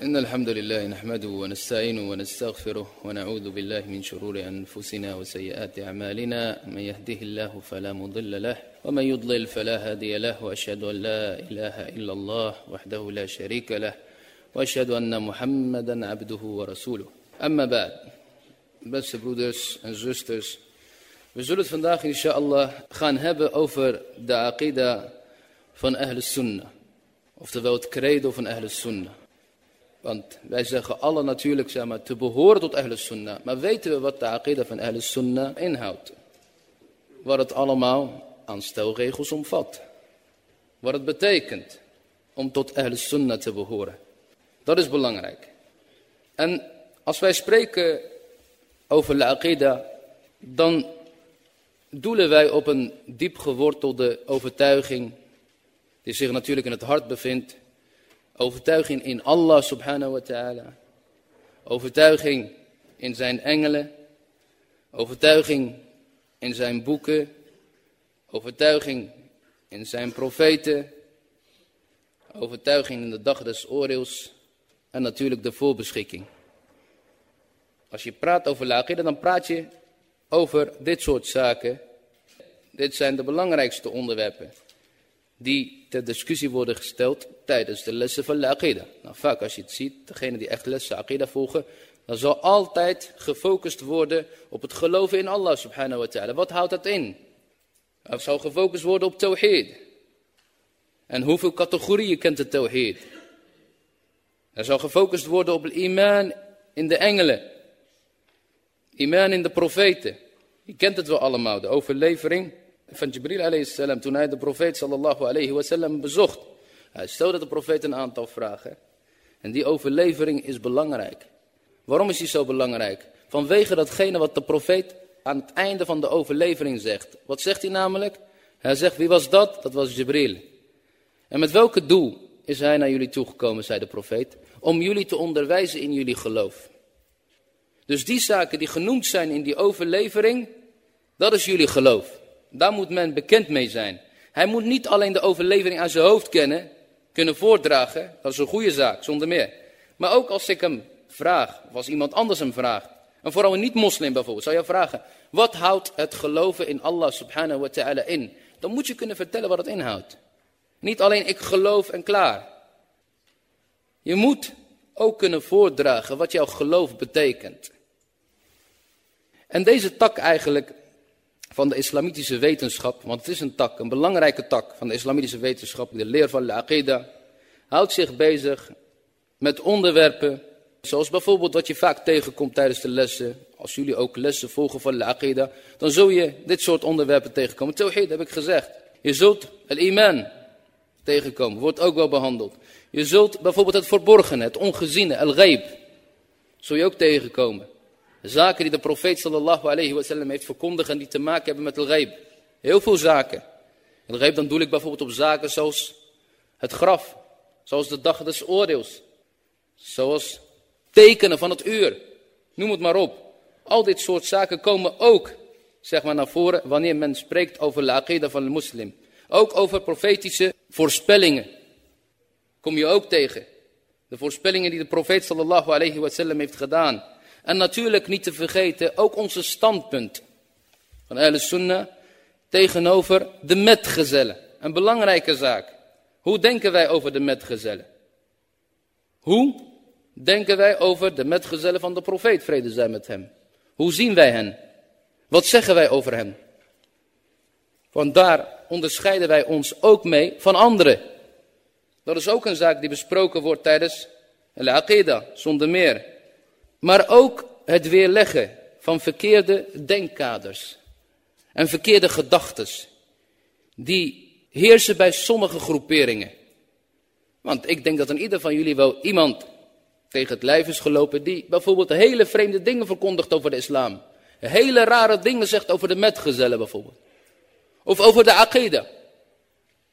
إن الحمد لله نحمده ونستعينه ونستغفره ونعوذ بالله من شرور أنفسنا وسيئات أعمالنا. من يهده الله فلا مضل له ومن يضلل فلا هادي له وأشهد أن لا إله إلا الله وحده لا شريك له وأشهد أن محمدا عبده ورسوله. أما بعد beste broeders en zusters we zullen het vandaag inshallah gaan hebben over de aqida van Ahl Sunnah. Oftewel het credo van Ahl Sunnah. Want wij zeggen alle natuurlijk zeg maar, te behoren tot Ahl Sunnah. Maar weten we wat de aqidah van Ahl Sunnah inhoudt? Wat het allemaal aan stelregels omvat. Wat het betekent om tot Ahl Sunnah te behoren. Dat is belangrijk. En als wij spreken over de aqidah, dan doelen wij op een diep gewortelde overtuiging die zich natuurlijk in het hart bevindt Overtuiging in Allah subhanahu wa ta'ala. Overtuiging in zijn engelen. Overtuiging in zijn boeken. Overtuiging in zijn profeten. Overtuiging in de dag des oordeels. En natuurlijk de voorbeschikking. Als je praat over laqida, dan praat je over dit soort zaken. Dit zijn de belangrijkste onderwerpen die ter discussie worden gesteld tijdens de lessen van de Aqidah. Nou, vaak als je het ziet, degene die echt lessen Aqidah volgen, dan zal altijd gefocust worden op het geloven in Allah subhanahu wa ta'ala. Wat houdt dat in? Er zal gefocust worden op tawhid. En hoeveel categorieën kent de tawhid? Er zal gefocust worden op iman in de engelen. Iman in de profeten. Je kent het wel allemaal, de overlevering van Jibril alayhi salam toen hij de profeet sallallahu alayhi wasallam bezocht. Hij stelde de profeet een aantal vragen. En die overlevering is belangrijk. Waarom is die zo belangrijk? Vanwege datgene wat de profeet aan het einde van de overlevering zegt. Wat zegt hij namelijk? Hij zegt, wie was dat? Dat was Jibril. En met welke doel is hij naar jullie toegekomen, zei de profeet? Om jullie te onderwijzen in jullie geloof. Dus die zaken die genoemd zijn in die overlevering, dat is jullie geloof. Daar moet men bekend mee zijn. Hij moet niet alleen de overlevering aan zijn hoofd kennen, kunnen voordragen. Dat is een goede zaak, zonder meer. Maar ook als ik hem vraag, of als iemand anders hem vraagt. En vooral een niet-moslim bijvoorbeeld, zou je vragen. Wat houdt het geloven in Allah subhanahu wa ta'ala in? Dan moet je kunnen vertellen wat het inhoudt. Niet alleen ik geloof en klaar. Je moet ook kunnen voordragen wat jouw geloof betekent. En deze tak eigenlijk van de islamitische wetenschap, want het is een tak, een belangrijke tak van de islamitische wetenschap, de leer van de aqidah, houdt zich bezig met onderwerpen, zoals bijvoorbeeld wat je vaak tegenkomt tijdens de lessen, als jullie ook lessen volgen van de aqidah, dan zul je dit soort onderwerpen tegenkomen. Tawhid heb ik gezegd. Je zult het iman tegenkomen, wordt ook wel behandeld. Je zult bijvoorbeeld het verborgene, het ongeziene, al-ghaib, zul je ook tegenkomen. Zaken die de profeet sallallahu alayhi wa sallam heeft verkondigd en die te maken hebben met al-ghaib. Heel veel zaken. Al-ghaib dan doe ik bijvoorbeeld op zaken zoals het graf. Zoals de dag des oordeels. Zoals tekenen van het uur. Noem het maar op. Al dit soort zaken komen ook zeg maar, naar voren wanneer men spreekt over de aqidah van de moslim. Ook over profetische voorspellingen. Kom je ook tegen. De voorspellingen die de profeet sallallahu alayhi wa sallam heeft gedaan. En natuurlijk niet te vergeten ook onze standpunt van Ahl Sunnah tegenover de metgezellen. Een belangrijke zaak. Hoe denken wij over de metgezellen? Hoe denken wij over de metgezellen van de profeet, vrede zij met hem? Hoe zien wij hen? Wat zeggen wij over hen? Want daar onderscheiden wij ons ook mee van anderen. Dat is ook een zaak die besproken wordt tijdens al-Aqidah, zonder meer. Maar ook het weerleggen van verkeerde denkkaders en verkeerde gedachtes. Die heersen bij sommige groeperingen. Want ik denk dat aan ieder van jullie wel iemand tegen het lijf is gelopen die bijvoorbeeld hele vreemde dingen verkondigt over de islam. Hele rare dingen zegt over de metgezellen bijvoorbeeld. Of over de aqidah.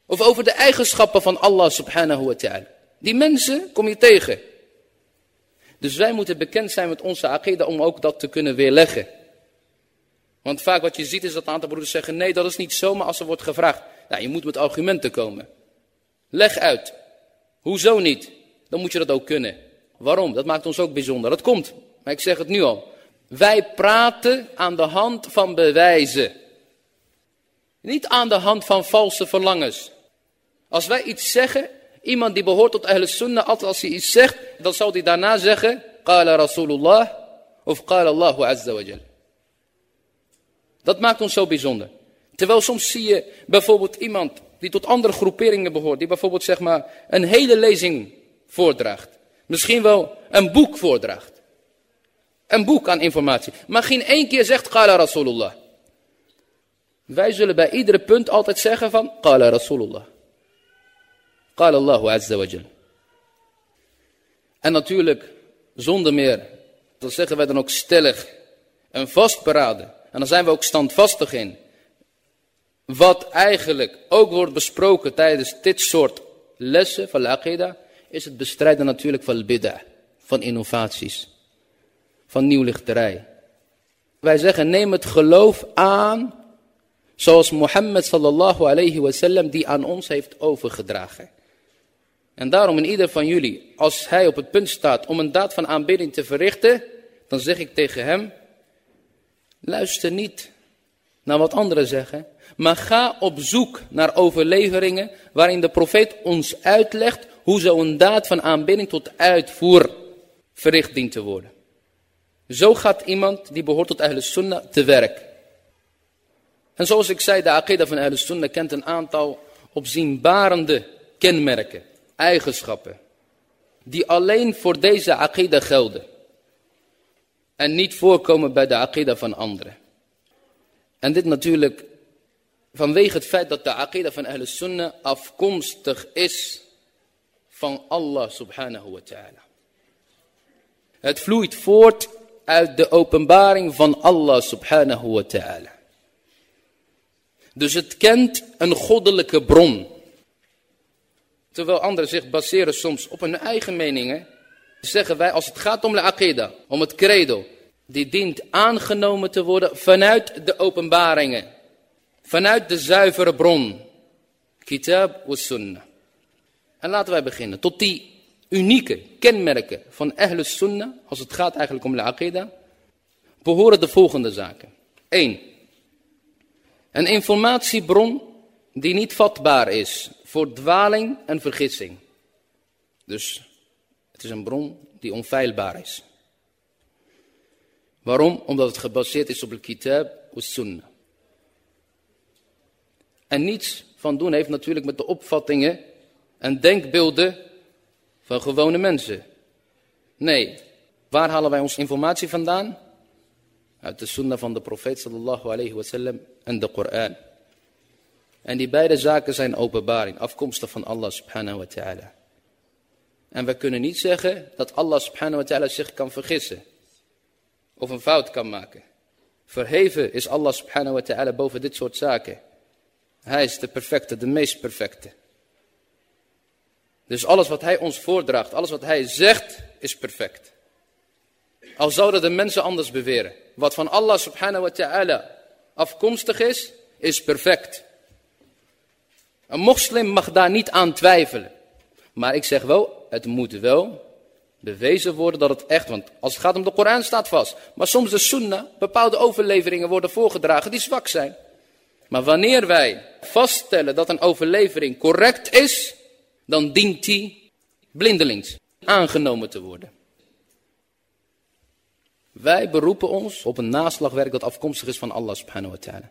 Of over de eigenschappen van Allah subhanahu wa ta'ala. Die mensen kom je tegen. Dus wij moeten bekend zijn met onze aqidah om ook dat te kunnen weerleggen. Want vaak wat je ziet is dat een aantal broeders zeggen, nee dat is niet zo, maar als er wordt gevraagd, nou je moet met argumenten komen. Leg uit. Hoezo niet? Dan moet je dat ook kunnen. Waarom? Dat maakt ons ook bijzonder. Dat komt, maar ik zeg het nu al. Wij praten aan de hand van bewijzen. Niet aan de hand van valse verlangens. Als wij iets zeggen, iemand die behoort tot Ahl Sunnah, altijd als hij iets zegt, dan zal hij daarna zeggen, Qala Rasulullah of Qala Allahu Azza wa Jal. Dat maakt ons zo bijzonder. Terwijl soms zie je bijvoorbeeld iemand die tot andere groeperingen behoort, die bijvoorbeeld zeg maar een hele lezing voordraagt. Misschien wel een boek voordraagt. Een boek aan informatie. Maar geen één keer zegt Qala Rasulullah. Wij zullen bij iedere punt altijd zeggen van Qala Rasulullah. Qala Allahu Azza wa. En natuurlijk, zonder meer, dat zeggen wij dan ook stellig en vastberaden. En dan zijn we ook standvastig in. Wat eigenlijk ook wordt besproken tijdens dit soort lessen van al is het bestrijden natuurlijk van bid'ah, van innovaties, van nieuwlichterij. Wij zeggen, neem het geloof aan zoals Mohammed sallallahu alayhi wasallam die aan ons heeft overgedragen. En daarom in ieder van jullie, als hij op het punt staat om een daad van aanbidding te verrichten, dan zeg ik tegen hem, luister niet naar wat anderen zeggen, maar ga op zoek naar overleveringen waarin de profeet ons uitlegt hoe zo'n daad van aanbidding tot uitvoer verricht dient te worden. Zo gaat iemand die behoort tot Ahlus Sunnah te werk. En zoals ik zei, de Aqidah van Ahlus Sunnah kent een aantal opzienbarende kenmerken, eigenschappen, die alleen voor deze Aqidah gelden. En niet voorkomen bij de Aqidah van anderen. En dit natuurlijk vanwege het feit dat de Aqidah van Ahlus Sunnah afkomstig is van Allah subhanahu wa ta'ala. Het vloeit voort uit de openbaring van Allah subhanahu wa ta'ala. Dus het kent een goddelijke bron. Terwijl anderen zich baseren soms op hun eigen meningen, zeggen wij als het gaat om de aqidah, om het credo, die dient aangenomen te worden vanuit de openbaringen. Vanuit de zuivere bron. Kitab wa sunnah. En laten wij beginnen. Tot die unieke kenmerken van Ahlus Sunnah, als het gaat eigenlijk om de aqidah, behoren de volgende zaken. 1. Een informatiebron die niet vatbaar is voor dwaling en vergissing. Dus het is een bron die onfeilbaar is. Waarom? Omdat het gebaseerd is op de kitab of sunnah. En niets van doen heeft natuurlijk met de opvattingen en denkbeelden van gewone mensen. Nee, waar halen wij onze informatie vandaan? Uit de sunnah van de profeet sallallahu alayhi en de Koran. En die beide zaken zijn openbaring, afkomstig van Allah subhanahu wa ta'ala. En we kunnen niet zeggen dat Allah subhanahu wa ta'ala zich kan vergissen. Of een fout kan maken. Verheven is Allah subhanahu wa ta'ala boven dit soort zaken. Hij is de perfecte, de meest perfecte. Dus alles wat hij ons voordraagt, alles wat hij zegt, is perfect. Al zouden de mensen anders beweren. Wat van Allah subhanahu wa ta'ala afkomstig is, is perfect. Een moslim mag daar niet aan twijfelen. Maar ik zeg wel, het moet wel bewezen worden dat het echt, want als het gaat om de Koran staat vast. Maar soms de sunnah, bepaalde overleveringen worden voorgedragen die zwak zijn. Maar wanneer wij vaststellen dat een overlevering correct is, dan dient die blindelings aangenomen te worden. Wij beroepen ons op een naslagwerk dat afkomstig is van Allah subhanahu wa ta'ala.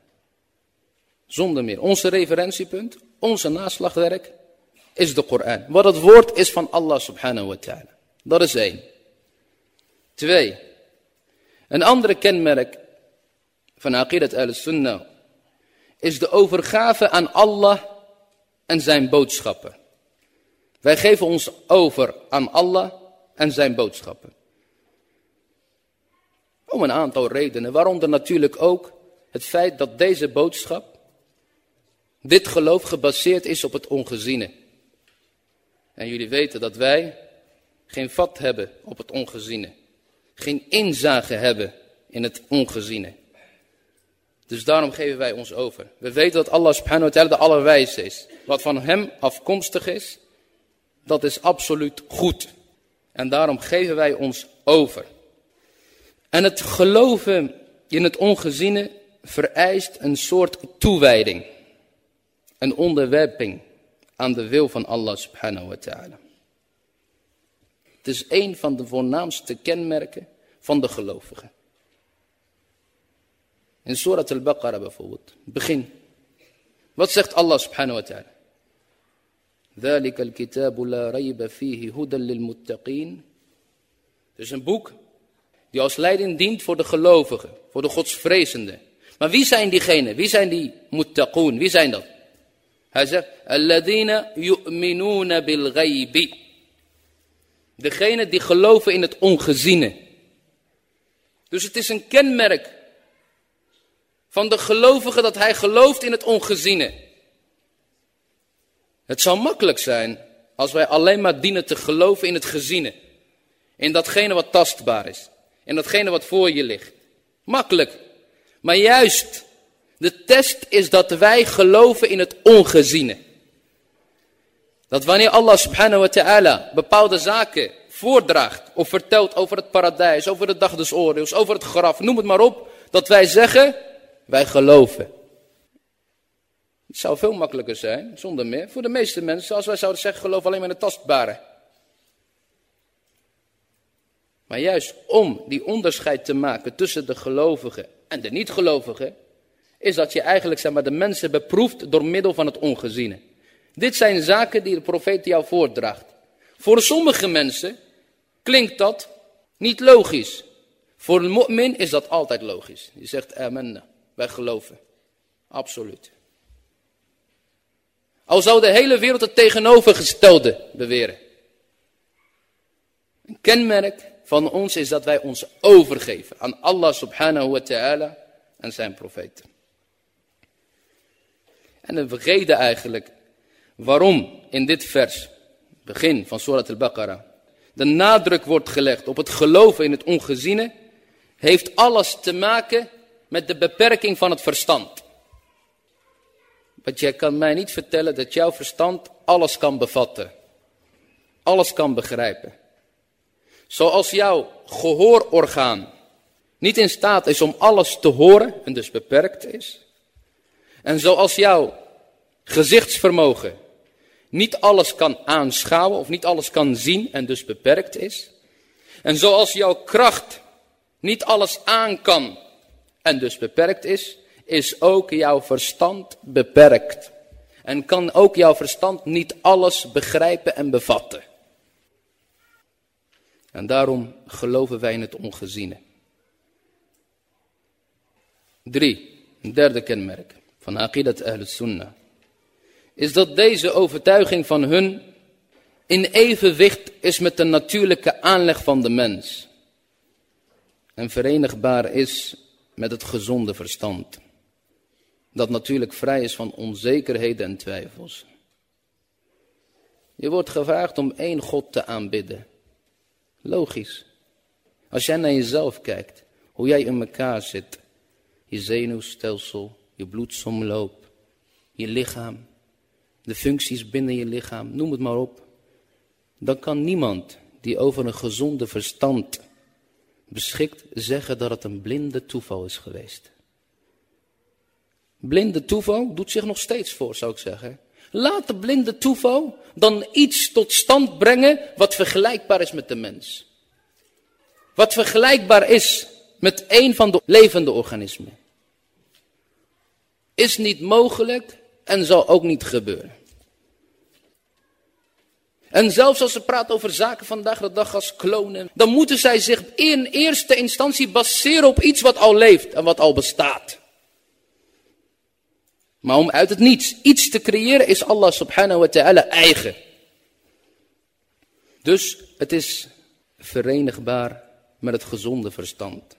Zonder meer. Onze referentiepunt, onze naslagwerk is de Koran. Wat het woord is van Allah subhanahu wa ta'ala. Dat is één. Twee. Een andere kenmerk van Aqidat al-Sunnah is de overgave aan Allah en zijn boodschappen. Wij geven ons over aan Allah en zijn boodschappen. Om een aantal redenen, waaronder natuurlijk ook het feit dat deze boodschap, dit geloof gebaseerd is op het ongeziene. En jullie weten dat wij geen vat hebben op het ongeziene. Geen inzage hebben in het ongeziene. Dus daarom geven wij ons over. We weten dat Allah subhanahu wa ta'ala de allerwijze is. Wat van hem afkomstig is, dat is absoluut goed. En daarom geven wij ons over. En het geloven in het ongeziene vereist een soort toewijding Een onderwerping aan de wil van Allah subhanahu wa ta'ala. Het is een van de voornaamste kenmerken van de gelovigen. In Surat al-Baqarah bijvoorbeeld. Begin. Wat zegt Allah subhanahu wa ta'ala? ذلك الكتاب لا ريب فيه هدى للمتقين. Dus een boek die als leiding dient voor de gelovigen, voor de godsvrezenden. Maar wie zijn diegenen? Wie zijn die muttaqoon? Wie zijn dat? Hij zegt, alladina yu'minuna bil. Degene die geloven in het ongeziene. Dus het is een kenmerk van de gelovige dat hij gelooft in het ongeziene. Het zou makkelijk zijn als wij alleen maar dienen te geloven in het geziene. In datgene wat tastbaar is. In datgene wat voor je ligt. Makkelijk. Maar juist, de test is dat wij geloven in het ongeziene. Dat wanneer Allah subhanahu wa ta'ala bepaalde zaken voordraagt of vertelt over het paradijs, over de dag des oordeels, over het graf, noem het maar op, dat wij zeggen, wij geloven. Het zou veel makkelijker zijn, zonder meer, voor de meeste mensen, als wij zouden zeggen, geloof alleen maar in het tastbare. Maar juist om die onderscheid te maken tussen de gelovigen en de niet-gelovigen, is dat je eigenlijk zeg maar, de mensen beproeft door middel van het ongeziene. Dit zijn zaken die de profeet jou voordraagt. Voor sommige mensen klinkt dat niet logisch. Voor een mu'min is dat altijd logisch. Je zegt amen, wij geloven. Absoluut. Al zou de hele wereld het tegenovergestelde beweren. Een kenmerk van ons is dat wij ons overgeven aan Allah subhanahu wa ta'ala en zijn profeten. En de reden eigenlijk waarom in dit vers, begin van Surat al-Baqarah, de nadruk wordt gelegd op het geloven in het ongeziene, heeft alles te maken met de beperking van het verstand. Want jij kan mij niet vertellen dat jouw verstand alles kan bevatten. Alles kan begrijpen. Zoals jouw gehoororgaan niet in staat is om alles te horen en dus beperkt is. En zoals jouw gezichtsvermogen niet alles kan aanschouwen of niet alles kan zien en dus beperkt is. En zoals jouw kracht niet alles aan kan en dus beperkt is, is ook jouw verstand beperkt. En kan ook jouw verstand niet alles begrijpen en bevatten. En daarom geloven wij in het ongeziene. Drie, derde kenmerk van Aqidat Ahl-Sunnah. Is dat deze overtuiging van hun in evenwicht is met de natuurlijke aanleg van de mens. En verenigbaar is met het gezonde verstand. Dat natuurlijk vrij is van onzekerheden en twijfels. Je wordt gevraagd om één God te aanbidden. Logisch. Als jij naar jezelf kijkt, hoe jij in elkaar zit, je zenuwstelsel, je bloedsomloop, je lichaam, de functies binnen je lichaam, noem het maar op. Dan kan niemand die over een gezonde verstand beschikt zeggen dat het een blinde toeval is geweest. Blinde toeval doet zich nog steeds voor, zou ik zeggen. Laat de blinde toeval dan iets tot stand brengen wat vergelijkbaar is met de mens. Wat vergelijkbaar is met een van de levende organismen. Is niet mogelijk en zal ook niet gebeuren. En zelfs als ze praten over zaken vandaag de dag als klonen, dan moeten zij zich in eerste instantie baseren op iets wat al leeft en wat al bestaat. Maar om uit het niets iets te creëren is Allah subhanahu wa ta'ala eigen. Dus het is verenigbaar met het gezonde verstand.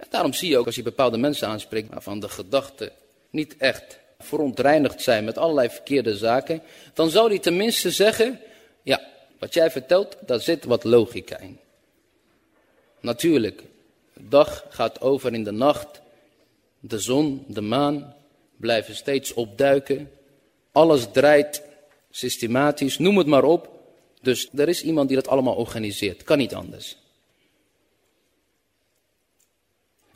En daarom zie je ook als je bepaalde mensen aanspreekt waarvan de gedachten niet echt verontreinigd zijn met allerlei verkeerde zaken, dan zou hij tenminste zeggen, ja, wat jij vertelt, daar zit wat logica in. Natuurlijk, de dag gaat over in de nacht, de zon, de maan blijven steeds opduiken, alles draait systematisch, noem het maar op. Dus er is iemand die dat allemaal organiseert. Kan niet anders.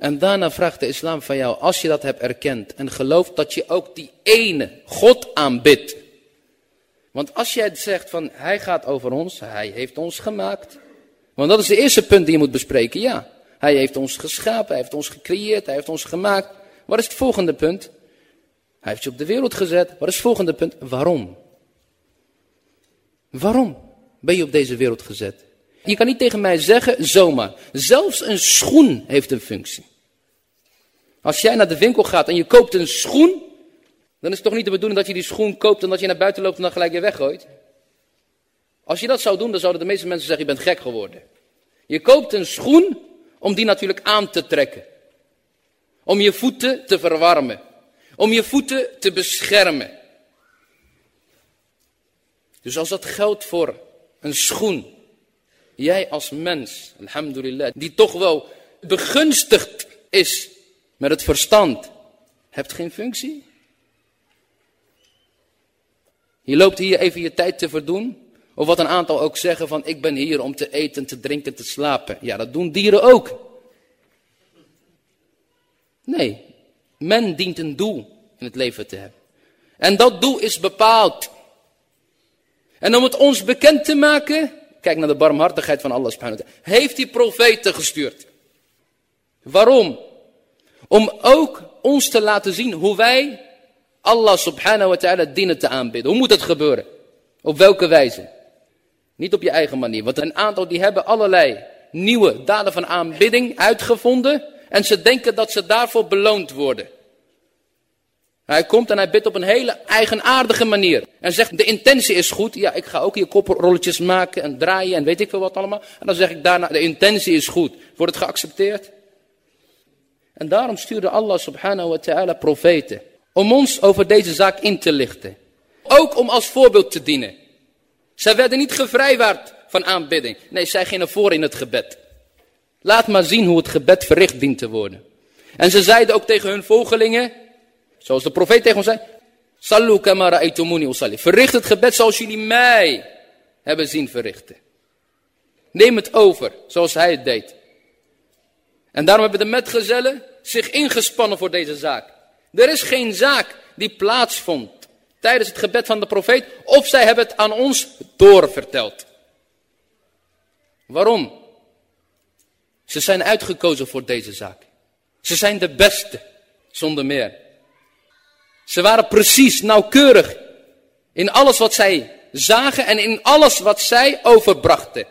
En daarna vraagt de islam van jou, als je dat hebt erkend en gelooft dat je ook die ene God aanbidt. Want als jij zegt van, hij gaat over ons, hij heeft ons gemaakt. Want dat is de eerste punt die je moet bespreken, ja. Hij heeft ons geschapen, hij heeft ons gecreëerd, hij heeft ons gemaakt. Wat is het volgende punt? Hij heeft je op de wereld gezet. Wat is het volgende punt? Waarom? Waarom ben je op deze wereld gezet? Je kan niet tegen mij zeggen, zomaar. Zelfs een schoen heeft een functie. Als jij naar de winkel gaat en je koopt een schoen, dan is het toch niet de bedoeling dat je die schoen koopt en dat je naar buiten loopt en dan gelijk weer weggooit? Als je dat zou doen, dan zouden de meeste mensen zeggen, je bent gek geworden. Je koopt een schoen om die natuurlijk aan te trekken. Om je voeten te verwarmen. Om je voeten te beschermen. Dus als dat geldt voor een schoen. Jij als mens, alhamdulillah, die toch wel begunstigd is met het verstand, hebt geen functie. Je loopt hier even je tijd te verdoen. Of wat een aantal ook zeggen van ik ben hier om te eten, te drinken, te slapen. Ja, dat doen dieren ook. Nee, men dient een doel in het leven te hebben. En dat doel is bepaald. En om het ons bekend te maken, kijk naar de barmhartigheid van Allah heeft hij profeten gestuurd. Waarom? Om ook ons te laten zien hoe wij Allah subhanahu wa ta'ala dienen te aanbidden. Hoe moet dat gebeuren? Op welke wijze? Niet op je eigen manier. Want een aantal die hebben allerlei nieuwe daden van aanbidding uitgevonden. En ze denken dat ze daarvoor beloond worden. Hij komt en hij bidt op een hele eigenaardige manier. En zegt, de intentie is goed. Ja, ik ga ook hier koprolletjes maken en draaien en weet ik veel wat allemaal. En dan zeg ik daarna, de intentie is goed. Wordt het geaccepteerd? En daarom stuurde Allah subhanahu wa ta'ala profeten. Om ons over deze zaak in te lichten. Ook om als voorbeeld te dienen. Zij werden niet gevrijwaard van aanbidding. Nee, zij gingen voor in het gebed. Laat maar zien hoe het gebed verricht dient te worden. En ze zeiden ook tegen hun volgelingen, zoals de profeet tegen ons zei, Sallu kamara usalli. Verricht het gebed zoals jullie mij hebben zien verrichten. Neem het over, zoals hij het deed. En daarom hebben de metgezellen zich ingespannen voor deze zaak. Er is geen zaak die plaatsvond tijdens het gebed van de profeet, of zij hebben het aan ons doorverteld. Waarom? Ze zijn uitgekozen voor deze zaak. Ze zijn de beste, zonder meer. Ze waren precies, nauwkeurig in alles wat zij zagen en in alles wat zij overbrachten.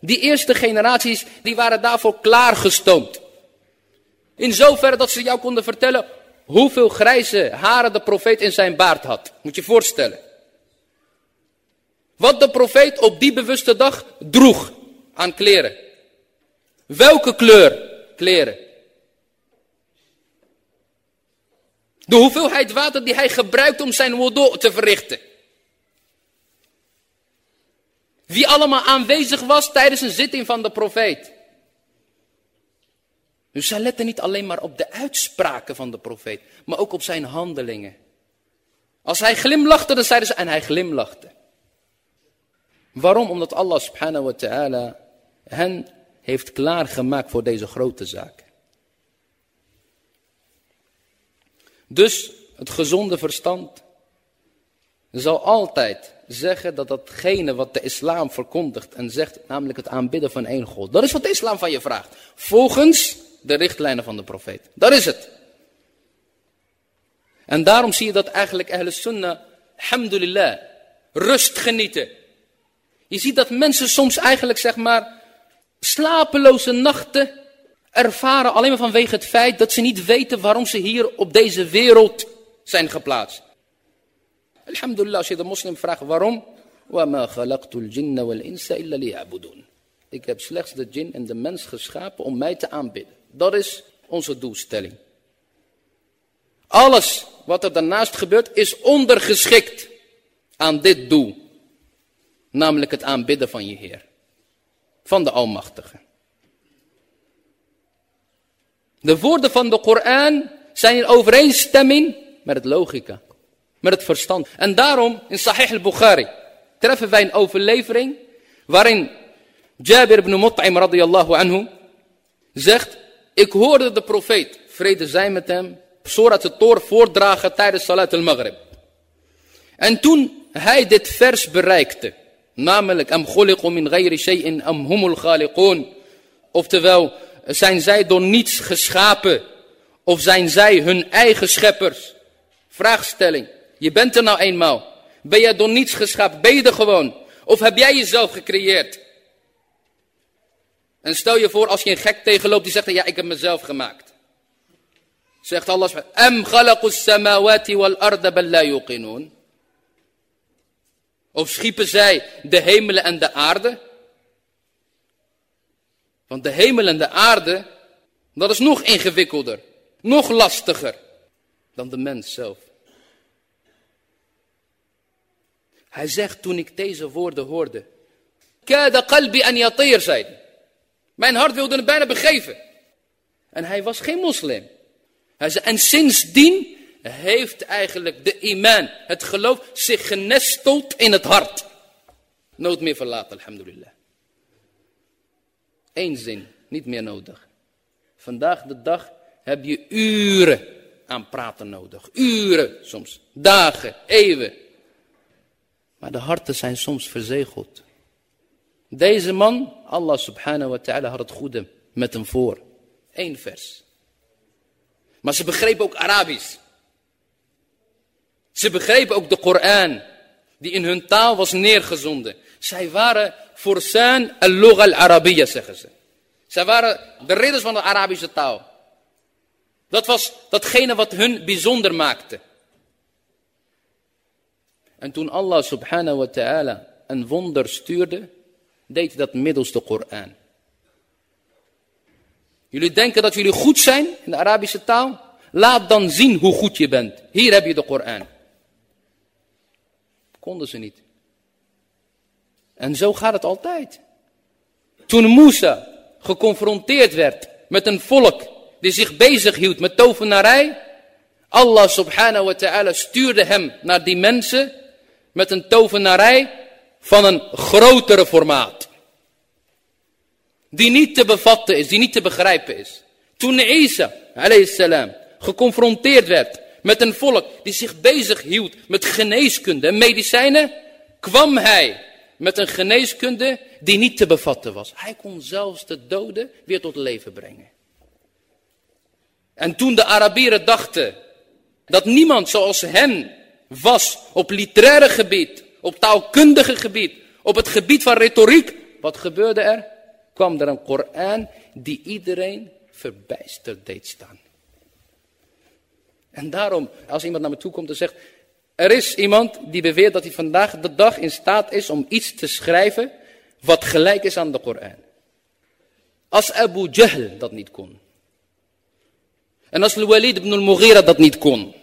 Die eerste generaties, die waren daarvoor klaargestoomd. In zoverre dat ze jou konden vertellen hoeveel grijze haren de profeet in zijn baard had. Moet je voorstellen. Wat de profeet op die bewuste dag droeg aan kleren. Welke kleur kleren? De hoeveelheid water die hij gebruikt om zijn wudu te verrichten. Wie allemaal aanwezig was tijdens een zitting van de profeet. Dus zij letten niet alleen maar op de uitspraken van de profeet, maar ook op zijn handelingen. Als hij glimlachte, dan zeiden ze, en hij glimlachte. Waarom? Omdat Allah subhanahu wa ta'ala hen heeft klaargemaakt voor deze grote zaak. Dus het gezonde verstand zal altijd zeggen dat datgene wat de islam verkondigt en zegt, namelijk het aanbidden van één God. Dat is wat de islam van je vraagt. Volgens de richtlijnen van de profeet. Dat is het. En daarom zie je dat eigenlijk Ahle Sunnah, alhamdulillah, rust genieten. Je ziet dat mensen soms eigenlijk zeg maar slapeloze nachten ervaren alleen maar vanwege het feit dat ze niet weten waarom ze hier op deze wereld zijn geplaatst. Alhamdulillah, als je de moslim vraagt waarom, وَمَا خَلَقْتُ الْجِنَّ وَالْإِنسَ إِلَّا لِيَعْبُدُونَ Ik heb slechts de jinn en de mens geschapen om mij te aanbidden. Dat is onze doelstelling. Alles wat er daarnaast gebeurt is ondergeschikt aan dit doel. Namelijk het aanbidden van je Heer. Van de Almachtige. De woorden van de Koran zijn in overeenstemming met het logica. met het verstand. En daarom in Sahih al-Bukhari. treffen wij een overlevering waarin Jabir ibn Mut'im radiyallahu anhu zegt, ik hoorde de profeet, vrede zij met hem, Surat al-Tor voordragen tijdens Salat al-Maghrib. En toen hij dit vers bereikte, namelijk am khuliqu min ghayri shay'in am humul khaliqun, oftewel zijn zij door niets geschapen of zijn zij hun eigen scheppers? Vraagstelling. Je bent er nou eenmaal. Ben jij door niets geschapen? Ben je er gewoon? Of heb jij jezelf gecreëerd? En stel je voor als je een gek tegenloopt die zegt, ja ik heb mezelf gemaakt. Zegt Allah, Am khalaqus samawati wal arda bal la yuqinun. Of schiepen zij de hemelen en de aarde? Want de hemel en de aarde, dat is nog ingewikkelder, nog lastiger dan de mens zelf. Hij zegt toen ik deze woorden hoorde, Kada qalbi an yatir, Mijn hart wilde het bijna begeven. En hij was geen moslim. Hij zei, en sindsdien heeft eigenlijk de iman, het geloof, zich genesteld in het hart. Nooit meer verlaten, alhamdulillah. Eén zin, niet meer nodig. Vandaag de dag heb je uren aan praten nodig. Uren soms, dagen, eeuwen. Maar de harten zijn soms verzegeld. Deze man, Allah subhanahu wa ta'ala had het goede met hem voor. Eén vers. Maar ze begrepen ook Arabisch. Ze begrepen ook de Koran, die in hun taal was neergezonden. Zij waren Fursan al-Lugha al-Arabiya, zeggen ze. Zij waren de ridders van de Arabische taal. Dat was datgene wat hun bijzonder maakte. En toen Allah subhanahu wa ta'ala een wonder stuurde, deed dat middels de Koran. Jullie denken dat jullie goed zijn in de Arabische taal? Laat dan zien hoe goed je bent. Hier heb je de Koran. Konden ze niet. En zo gaat het altijd. Toen Musa geconfronteerd werd met een volk die zich bezighield met tovenarij, Allah subhanahu wa ta'ala stuurde hem naar die mensen met een tovenarij van een grotere formaat. Die niet te bevatten is, die niet te begrijpen is. Toen Isa, salam, geconfronteerd werd met een volk die zich bezig hield met geneeskunde en medicijnen, kwam hij met een geneeskunde die niet te bevatten was. Hij kon zelfs de doden weer tot leven brengen. En toen de Arabieren dachten dat niemand zoals hen was op literaire gebied, op taalkundige gebied, op het gebied van retoriek, wat gebeurde er? Kwam er een Koran die iedereen verbijsterd deed staan. En daarom, als iemand naar me toe komt en zegt, er is iemand die beweert dat hij vandaag de dag in staat is om iets te schrijven wat gelijk is aan de Koran. Als Abu Jahl dat niet kon. En als Walid ibn al-Mughira dat niet kon.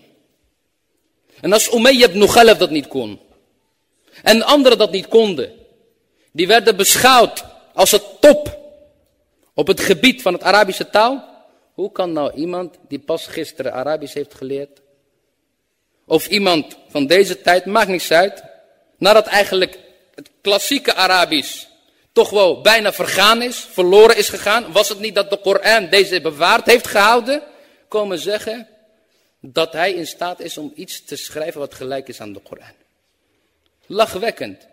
En als Umayyah ibn Khalaf dat niet kon. En anderen dat niet konden. Die werden beschouwd als het top op het gebied van het Arabische taal. Hoe kan nou iemand die pas gisteren Arabisch heeft geleerd, of iemand van deze tijd, maakt niets uit, nadat eigenlijk het klassieke Arabisch toch wel bijna vergaan is, verloren is gegaan, was het niet dat de Koran deze bewaard heeft gehouden, komen zeggen dat hij in staat is om iets te schrijven wat gelijk is aan de Koran. Lachwekkend.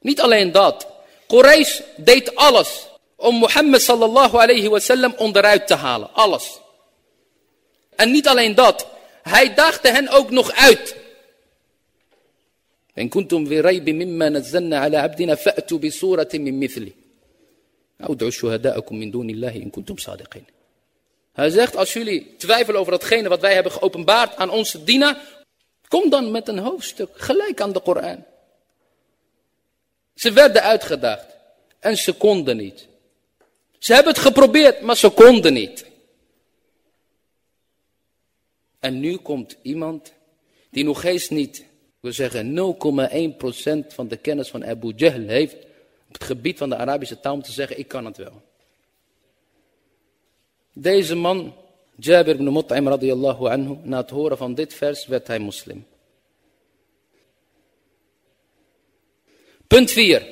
Niet alleen dat. Quraysh deed alles om Mohammed sallallahu alayhi wasallam onderuit te halen. Alles. En niet alleen dat. Hij daagde hen ook nog uit. En kuntum fi raybi mimma nazzalna ala abdina fa'tu bi suratin min mithli. Ud'u shuhada'akum min dunillahi in kuntum sadiqin. Hij zegt, als jullie twijfelen over datgene wat wij hebben geopenbaard aan onze dienaar, kom dan met een hoofdstuk gelijk aan de Koran. Ze werden uitgedaagd en ze konden niet. Ze hebben het geprobeerd, maar ze konden niet. En nu komt iemand die nog eens niet, we zeggen 0,1% van de kennis van Abu Jahl heeft op het gebied van de Arabische taal om te zeggen, ik kan het wel. Deze man, Jabir ibn Mut'im radiyallahu anhu, na het horen van dit vers werd hij moslim. Punt 4.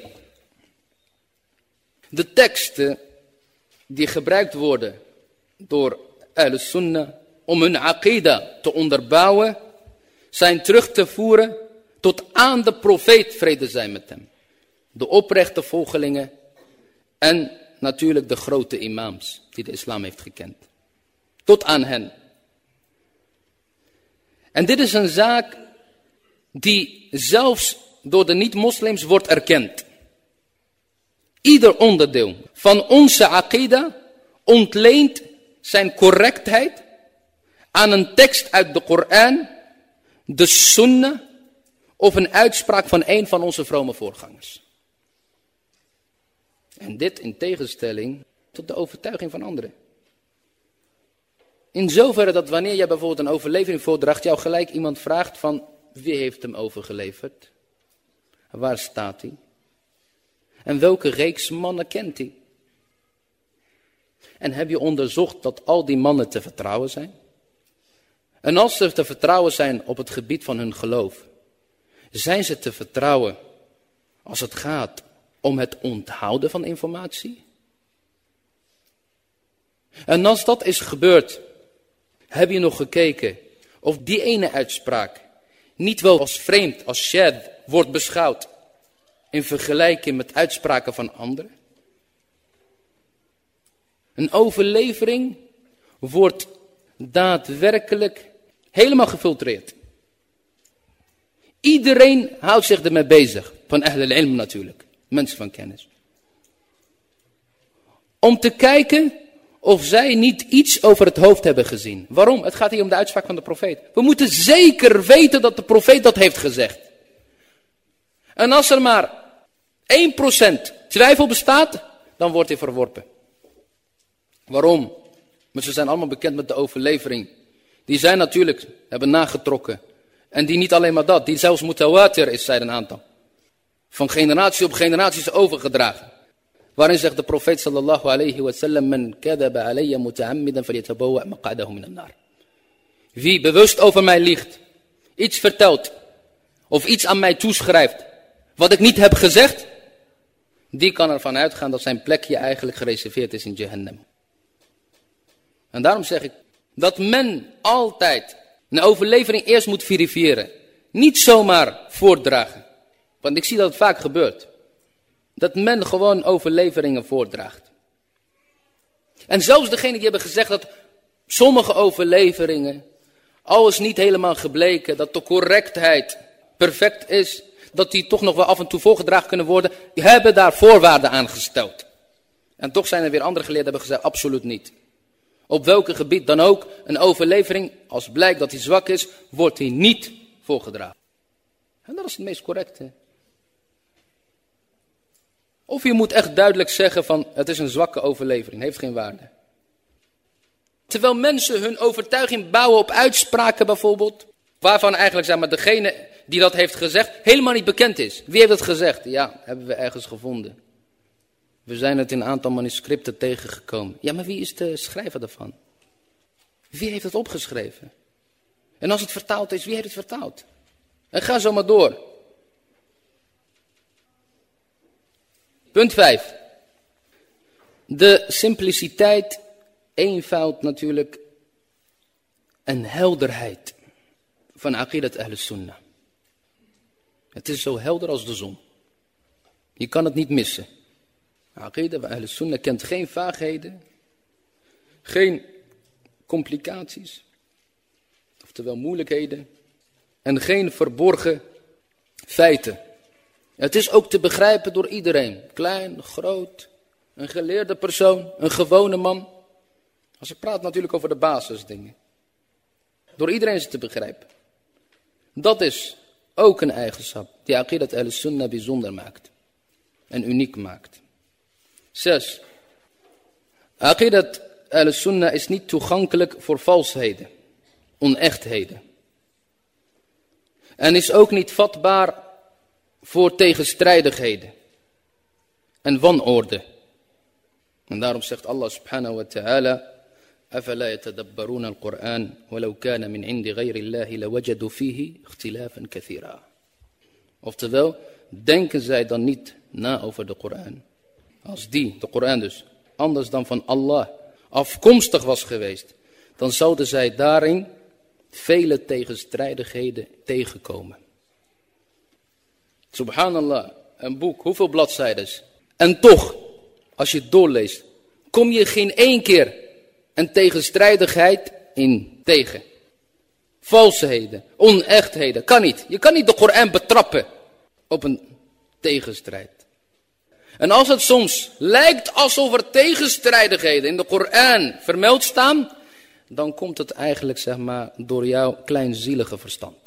De teksten die gebruikt worden door Ahl-Sunnah om hun aqida te onderbouwen, zijn terug te voeren tot aan de profeet, vrede zijn met hem. De oprechte volgelingen en natuurlijk de grote imams die de islam heeft gekend. Tot aan hen. En dit is een zaak die zelfs door de niet-moslims wordt erkend. Ieder onderdeel van onze aqida ontleent zijn correctheid aan een tekst uit de Koran, de Sunnah of een uitspraak van een van onze vrome voorgangers. En dit in tegenstelling tot de overtuiging van anderen. In zoverre dat wanneer jij bijvoorbeeld een overlevering voordraagt, jou gelijk iemand vraagt van wie heeft hem overgeleverd? Waar staat hij? En welke reeks mannen kent hij? En heb je onderzocht dat al die mannen te vertrouwen zijn? En als ze te vertrouwen zijn op het gebied van hun geloof, zijn ze te vertrouwen als het gaat om het onthouden van informatie? En als dat is gebeurd, heb je nog gekeken of die ene uitspraak niet wel als vreemd, als shad wordt beschouwd in vergelijking met uitspraken van anderen? Een overlevering wordt daadwerkelijk helemaal gefiltreerd. Iedereen houdt zich ermee bezig, van Ahl ilm natuurlijk, mensen van kennis. Om te kijken of zij niet iets over het hoofd hebben gezien. Waarom? Het gaat hier om de uitspraak van de profeet. We moeten zeker weten dat de profeet dat heeft gezegd. En als er maar 1% twijfel bestaat, dan wordt hij verworpen. Waarom? Maar ze zijn allemaal bekend met de overlevering. Die zijn natuurlijk, hebben nagetrokken. En die niet alleen maar dat, die zelfs mutawatir is, zei een aantal. Van generatie op generatie is overgedragen. Waarin zegt de profeet sallallahu alayhi wa sallam, Men kadaba alayya muta'ammidan maq'adahu minan nar. Wie bewust over mij liegt, iets vertelt, of iets aan mij toeschrijft, wat ik niet heb gezegd, die kan ervan uitgaan dat zijn plekje eigenlijk gereserveerd is in Jahannam. En daarom zeg ik dat men altijd een overlevering eerst moet verifiëren. Niet zomaar voordragen. Want ik zie dat het vaak gebeurt. Dat men gewoon overleveringen voordraagt. En zelfs degene die hebben gezegd dat sommige overleveringen, alles niet helemaal gebleken, dat de correctheid perfect is, dat die toch nog wel af en toe voorgedragen kunnen worden, die hebben daar voorwaarden aan gesteld. En toch zijn er weer andere geleerden hebben gezegd, absoluut niet. Op welke gebied dan ook, een overlevering, als blijkt dat hij zwak is, wordt hij niet voorgedragen. En dat is het meest correcte. Of je moet echt duidelijk zeggen van het is een zwakke overlevering, heeft geen waarde. Terwijl mensen hun overtuiging bouwen op uitspraken bijvoorbeeld, waarvan eigenlijk zeg maar degene die dat heeft gezegd helemaal niet bekend is. Wie heeft het gezegd? Ja, hebben we ergens gevonden. We zijn het in een aantal manuscripten tegengekomen. Ja, maar wie is de schrijver daarvan? Wie heeft het opgeschreven? En als het vertaald is, wie heeft het vertaald? En ga zo maar door. Punt 5. De simpliciteit, eenvoud natuurlijk en helderheid van Aqidat Ahl-Sunnah. Het is zo helder als de zon. Je kan het niet missen. Aqidah van Ahl Sunnah kent geen vaagheden, geen complicaties, oftewel moeilijkheden, en geen verborgen feiten. Het is ook te begrijpen door iedereen, klein, groot, een geleerde persoon, een gewone man. Als ik praat natuurlijk over de basisdingen. Door iedereen is het te begrijpen. Dat is ook een eigenschap die Aqidat al-Sunnah bijzonder maakt en uniek maakt. Zes. Aqidat al-Sunnah is niet toegankelijk voor valsheden, onechtheden. En is ook niet vatbaar voor tegenstrijdigheden en wanorde. En daarom zegt Allah subhanahu wa ta'ala, أفلا يتدبرون القرآن ولو كان من عند غير الله لوجدوا فيه اختلافا كثيرا. Oftewel, denken zij dan niet na over de Koran. Als die, de Koran dus, anders dan van Allah, afkomstig was geweest, dan zouden zij daarin vele tegenstrijdigheden tegenkomen. Subhanallah, een boek, hoeveel bladzijden? En toch, als je het doorleest, kom je geen één keer een tegenstrijdigheid in tegen. Valsheden, onechtheden, kan niet. Je kan niet de Koran betrappen op een tegenstrijd. En als het soms lijkt alsof er tegenstrijdigheden in de Koran vermeld staan, dan komt het eigenlijk zeg maar door jouw kleinzielige verstand.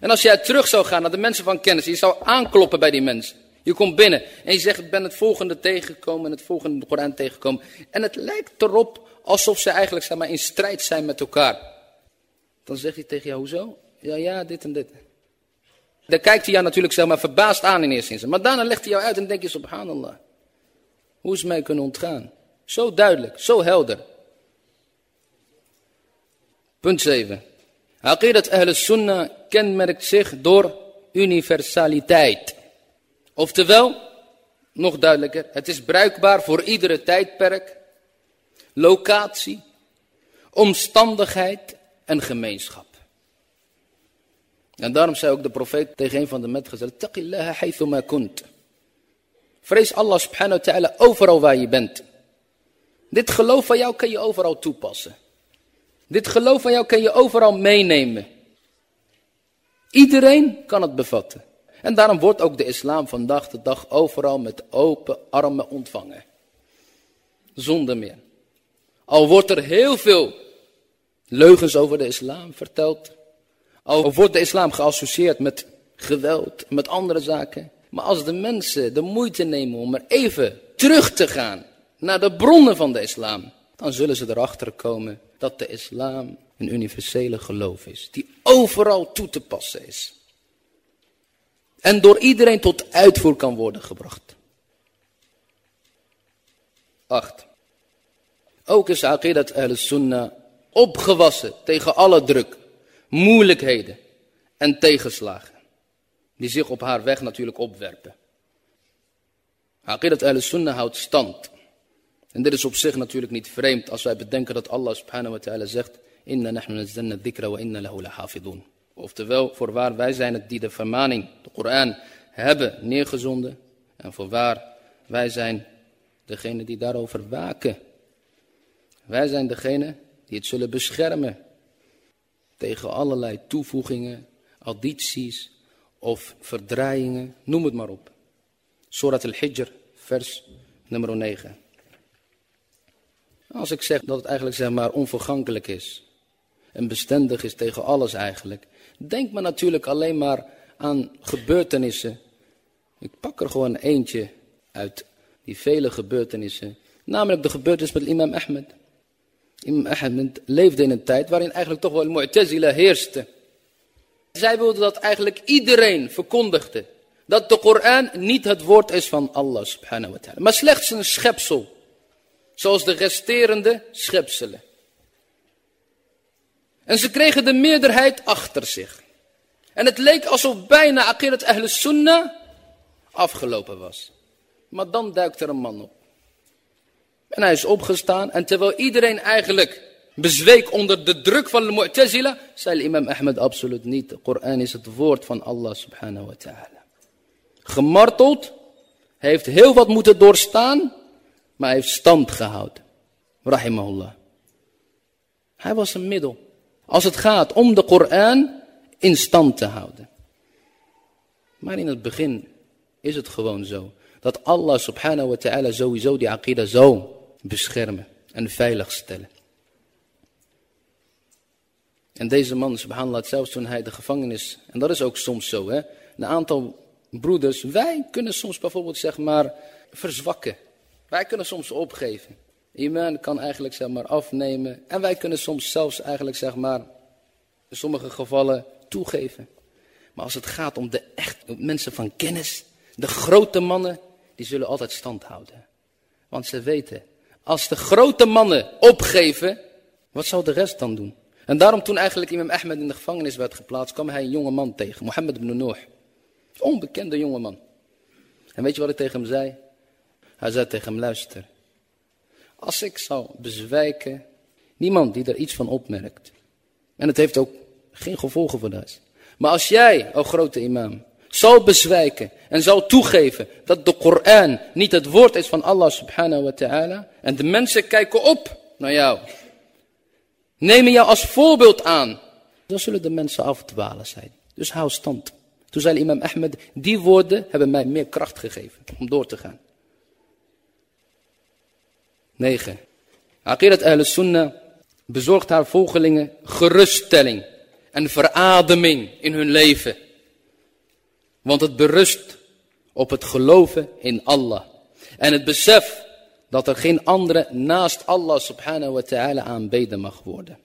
En als jij terug zou gaan naar de mensen van kennis, je zou aankloppen bij die mensen. Je komt binnen en je zegt, ik ben het volgende tegengekomen en het volgende Koran tegengekomen. En het lijkt erop alsof ze eigenlijk zeg maar, in strijd zijn met elkaar. Dan zegt hij tegen jou, hoezo? Ja, ja, dit en dit. Dan kijkt hij jou natuurlijk zeg maar, verbaasd aan in eerste instantie. Maar daarna legt hij jou uit en denk je, subhanallah. Hoe is mij kunnen ontgaan? Zo duidelijk, zo helder. Punt 7. Aqidat Ahl Sunnah kenmerkt zich door universaliteit. Oftewel, nog duidelijker, het is bruikbaar voor iedere tijdperk, locatie, omstandigheid en gemeenschap. En daarom zei ook de profeet tegen een van de metgezellen, Taqillaha kunt. Vrees Allah subhanahu wa ta'ala overal waar je bent. Dit geloof van jou kan je overal toepassen. Dit geloof van jou kan je overal meenemen. Iedereen kan het bevatten. En daarom wordt ook de islam vandaag de dag overal met open armen ontvangen. Zonder meer. Al wordt er heel veel leugens over de islam verteld. Al wordt de islam geassocieerd met geweld, met andere zaken. Maar als de mensen de moeite nemen om er even terug te gaan naar de bronnen van de islam, dan zullen ze erachter komen dat de islam een universele geloof is, die overal toe te passen is. En door iedereen tot uitvoer kan worden gebracht. 8. Ook is Aqidat al-Sunnah opgewassen tegen alle druk, moeilijkheden en tegenslagen. Die zich op haar weg natuurlijk opwerpen. Aqidat al-Sunnah houdt stand. En dit is op zich natuurlijk niet vreemd als wij bedenken dat Allah subhanahu wa ta'ala zegt. Inna nahnu nazzalna dhikra wa inna lahu lahafidun. Oftewel, voorwaar wij zijn het die de vermaning, de Koran, hebben neergezonden. En voorwaar wij zijn degene die daarover waken. Wij zijn degene die het zullen beschermen tegen allerlei toevoegingen, addities of verdraaiingen, noem het maar op. Surat al-Hijr, vers nummer 9. Als ik zeg dat het eigenlijk zeg maar onvergankelijk is en bestendig is tegen alles eigenlijk, denk maar natuurlijk alleen maar aan gebeurtenissen. Ik pak er gewoon eentje uit die vele gebeurtenissen, namelijk de gebeurtenis met imam Ahmed. Imam Ahmed leefde in een tijd waarin eigenlijk toch wel Mu'tazila heerste. Zij wilden dat eigenlijk iedereen verkondigde. Dat de Koran niet het woord is van Allah subhanahu wa ta'ala. Maar slechts een schepsel. Zoals de resterende schepselen. En ze kregen de meerderheid achter zich. En het leek alsof bijna Aqidat Ahl Sunnah afgelopen was. Maar dan duikt er een man op. En hij is opgestaan. En terwijl iedereen eigenlijk bezweek onder de druk van de Mu'tazila, zei imam Ahmed absoluut niet. De Koran is het woord van Allah subhanahu wa ta'ala. Gemarteld, heeft heel wat moeten doorstaan, maar hij heeft stand gehouden. Rahimahullah. Hij was een middel. Als het gaat om de Koran in stand te houden. Maar in het begin is het gewoon zo. Dat Allah subhanahu wa ta'ala sowieso die aqidah zou beschermen en veilig stellen. En deze man, subhanallah, zelfs toen hij de gevangenis, en dat is ook soms zo, hè, een aantal broeders, wij kunnen soms bijvoorbeeld zeg maar verzwakken. Wij kunnen soms opgeven. Iman kan eigenlijk zeg maar afnemen. En wij kunnen soms zelfs eigenlijk zeg maar in sommige gevallen toegeven. Maar als het gaat om de echt mensen van kennis, de grote mannen, die zullen altijd stand houden. Want ze weten, als de grote mannen opgeven, wat zou de rest dan doen? En daarom toen eigenlijk imam Ahmed in de gevangenis werd geplaatst, kwam hij een jonge man tegen, Mohammed ibn Nuh. Onbekende jongeman. En weet je wat ik tegen hem zei? Hij zei tegen hem, luister. Als ik zou bezwijken, niemand die er iets van opmerkt. En het heeft ook geen gevolgen voor dat. Maar als jij, o grote imam, zal bezwijken en zal toegeven dat de Koran niet het woord is van Allah subhanahu wa ta'ala. En de mensen kijken op naar jou. Nemen jou als voorbeeld aan. Dan zullen de mensen afdwalen zijn. Dus hou stand. Toen zei imam Ahmed, die woorden hebben mij meer kracht gegeven om door te gaan. 9. Aqidat Ahl-Sunnah bezorgt haar volgelingen geruststelling en verademing in hun leven. Want het berust op het geloven in Allah. En het besef dat er geen andere naast Allah subhanahu wa ta'ala aanbeden mag worden.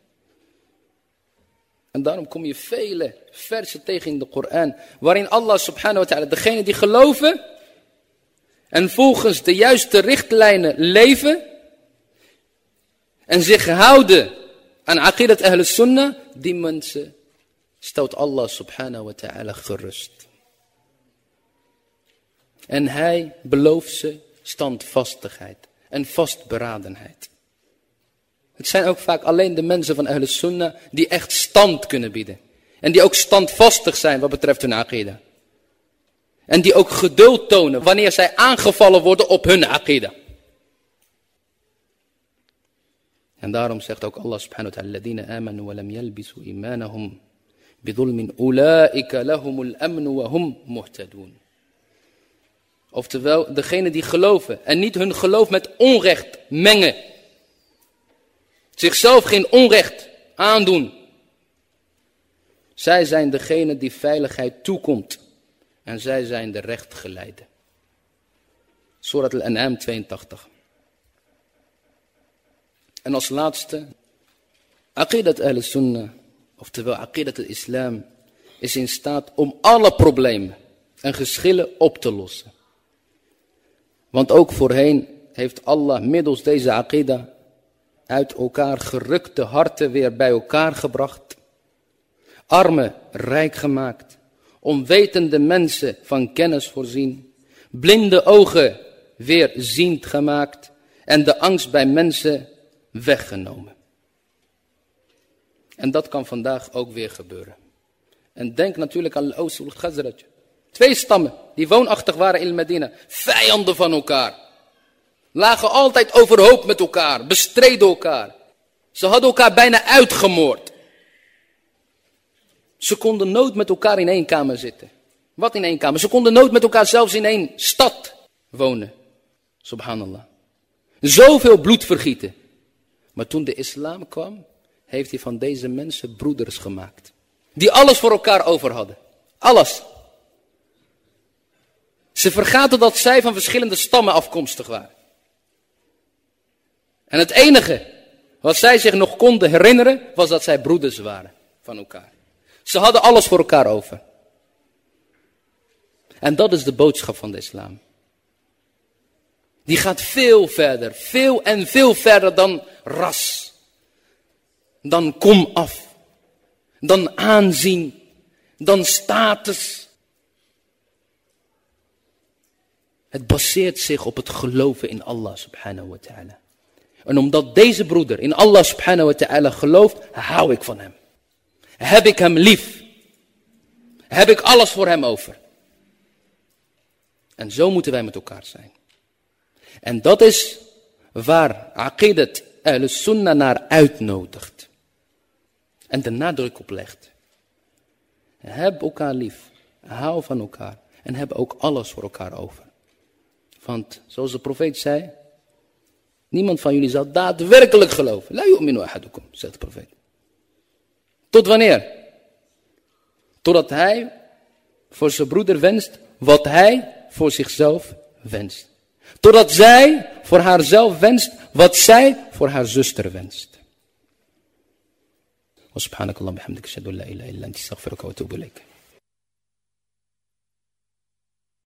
En daarom kom je vele versen tegen in de Koran. Waarin Allah subhanahu wa ta'ala, degene die geloven. En volgens de juiste richtlijnen leven. En zich houden aan aqidat ahl sunnah. Die mensen stelt Allah subhanahu wa ta'ala gerust. En hij belooft ze standvastigheid en vastberadenheid. Het zijn ook vaak alleen de mensen van Ahl Sunnah die echt stand kunnen bieden. En die ook standvastig zijn wat betreft hun aqida. En die ook geduld tonen wanneer zij aangevallen worden op hun aqida. En daarom zegt ook Allah subhanahu wa ta'ala, wa lam yalbisu imanahum bidulmin ulaika lahumul amnu wa hum muhtadun. Oftewel, degene die geloven en niet hun geloof met onrecht mengen. Zichzelf geen onrecht aandoen. Zij zijn degene die veiligheid toekomt. En zij zijn de rechtgeleide. Surat al-An'am 82. En als laatste, Aqidat al-Sunnah, oftewel Aqidat al-Islam, is in staat om alle problemen en geschillen op te lossen. Want ook voorheen heeft Allah middels deze Aqidah uit elkaar gerukte harten weer bij elkaar gebracht. Armen rijk gemaakt. Onwetende mensen van kennis voorzien. Blinde ogen weer ziend gemaakt. En de angst bij mensen weggenomen. En dat kan vandaag ook weer gebeuren. En denk natuurlijk aan Al-Awsul Khazraj. Twee stammen die woonachtig waren in Medina. Vijanden van elkaar. Lagen altijd overhoop met elkaar, bestreden elkaar. Ze hadden elkaar bijna uitgemoord. Ze konden nooit met elkaar in één kamer zitten. Wat in één kamer? Ze konden nooit met elkaar zelfs in één stad wonen. Subhanallah. Zoveel bloed vergieten. Maar toen de islam kwam, heeft hij van deze mensen broeders gemaakt. Die alles voor elkaar over hadden. Alles. Ze vergaten dat zij van verschillende stammen afkomstig waren. En het enige wat zij zich nog konden herinneren, was dat zij broeders waren van elkaar. Ze hadden alles voor elkaar over. En dat is de boodschap van de islam. Die gaat veel verder, veel en veel verder dan ras. Dan kom af. Dan aanzien. Dan status. Het baseert zich op het geloven in Allah subhanahu wa ta'ala. En omdat deze broeder in Allah subhanahu wa ta'ala gelooft, hou ik van hem. Heb ik hem lief. Heb ik alles voor hem over. En zo moeten wij met elkaar zijn. En dat is waar Aqidat al-Sunnah naar uitnodigt. En de nadruk op legt. Heb elkaar lief. Hou van elkaar. En heb ook alles voor elkaar over. Want zoals de profeet zei, Niemand van jullie zal daadwerkelijk geloven. La yu'minu ahadukum, zegt de profeet. Tot wanneer? Totdat hij voor zijn broeder wenst wat hij voor zichzelf wenst. Totdat zij voor haarzelf wenst wat zij voor haar zuster wenst. وسبحانك اللهم وبحمدك اشهد ان لا اله الا انت استغفرك واتوب اليك